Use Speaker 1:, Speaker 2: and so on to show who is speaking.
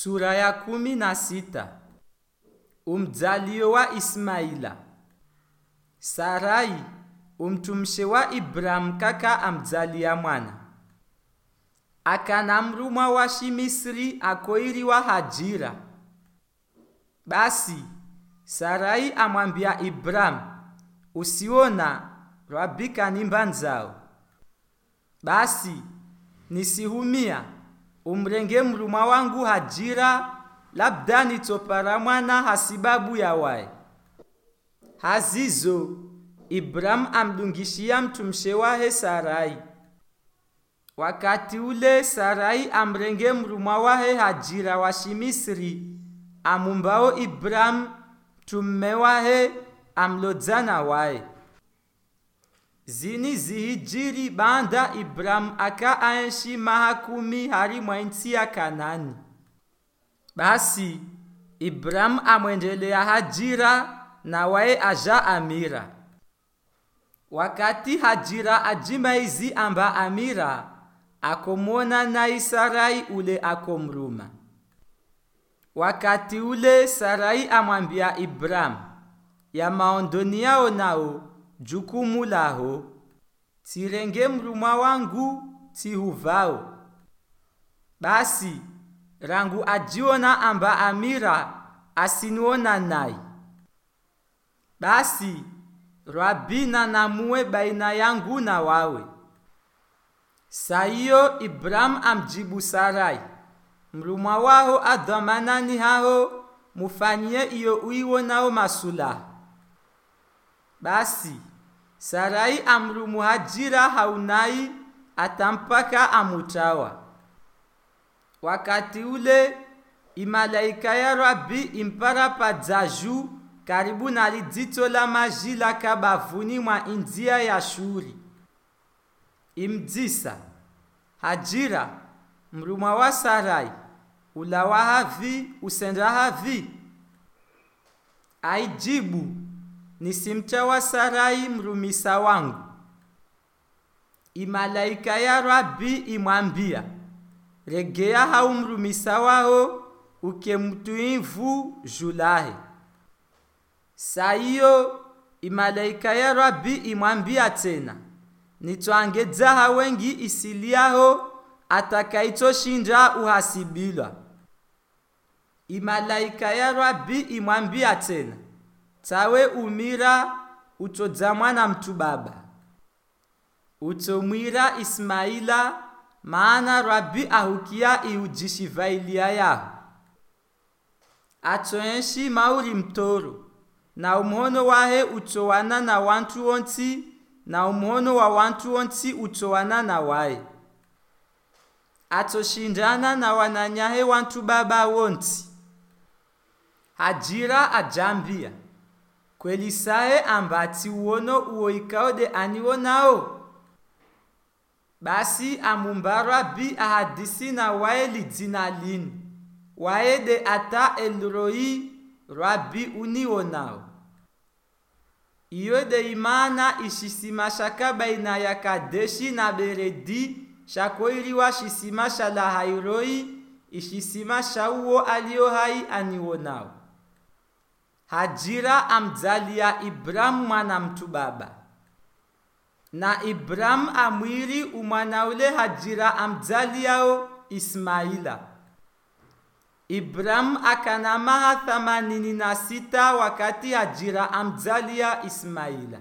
Speaker 1: Sura ya kumi na sita. Umzalio wa Ismaila. Sarai umtumshe wa Ibrahimu kaka amzalia mwana. akanamruma wa Shimisri akoiri wa Hajira. Basi Sarai amwambia Ibrahimu, usiona rabika nimba nzao. Basi nisihumia umrenge mruma wangu Hajira, labda nitopara mwana hasibabu ya wae. Hazizo Ibrahimu amdungishia mtumshe wahe Sarai. Wakati ule Sarai amrenge mruma wahe Hajira wa Shimisri amumbao Ibrahimu tumme wahe amlodzana wae zini zihijiri banda Ibrahimu aka aenshi maha kumi hari mwa nchi ya Kanani. Basi Ibrahimu amwendelea Hajira na wae aja Amira. Wakati Hajira ajimaizi amba Amira akomwona naye Sarai ule akomruma. Wakati ule Sarai amwambia Ibrahimu, ya maondoni yao nao jukumu laho tirenge mrumwa wangu tihuvao. Basi rangu ajiona amba Amira asiniona nai. Basi Rabina namuwe baina yangu na wawe. Saiyo Ibrahimu amjibu Sarai, mrumwa waho adhamanani haho mufanyie iyo uiwonao masulaha. Basi Sarai amrumu Hajira haunai atampaka amutawa. Wakati ule imalaika ya Rabi impara padzaju karibu na lidzito la maji la kabavuni mwa india ya Shuri. Imdzisa Hajira mrumwa wa Sarai ulawa havi usenda havi aijibu nisimcha wa Sarai mrumisa wangu. Imalaika ya Rabi imwambia regea hau mrumisa waho ukemtuivu julahe. Saiyo imalaika ya Rabi imwambia tena nitwangedzaha wengi isiliaho atakaitoshinja uhasibilwa. Imalaika ya Rabi imwambia tena tawe umira utodza mwana mtu baba. Utomwira Ismaila maana Rabi ahukia iujishivailia yaho atoenshi mauri mtoro na umuhono wahe utowana na wantu onti na umuhono wa wantu wonti utowana na waye atoshindana na wananyahe wantu baba wonti Hajira ajambia kweli saye ambati uono uoikaode aniwo nao? Basi amumba Rabi ahadisi na wae lidzina lini wae de ata elroi Rabi uniwo nao. Iyo de imana ishisima shaka baina ya Kadeshi na Beredi shakoiriwa shisima shala hairoi ishisima shauwo alio hai aniwo nao Hajira amzalia Ibram mwana mtu baba. Na Ibram amwiri umwana ule Hajira amzaliao Ismaila. Ibram akana maha thamanini na sita wakati Hajira amzalia Ismaila.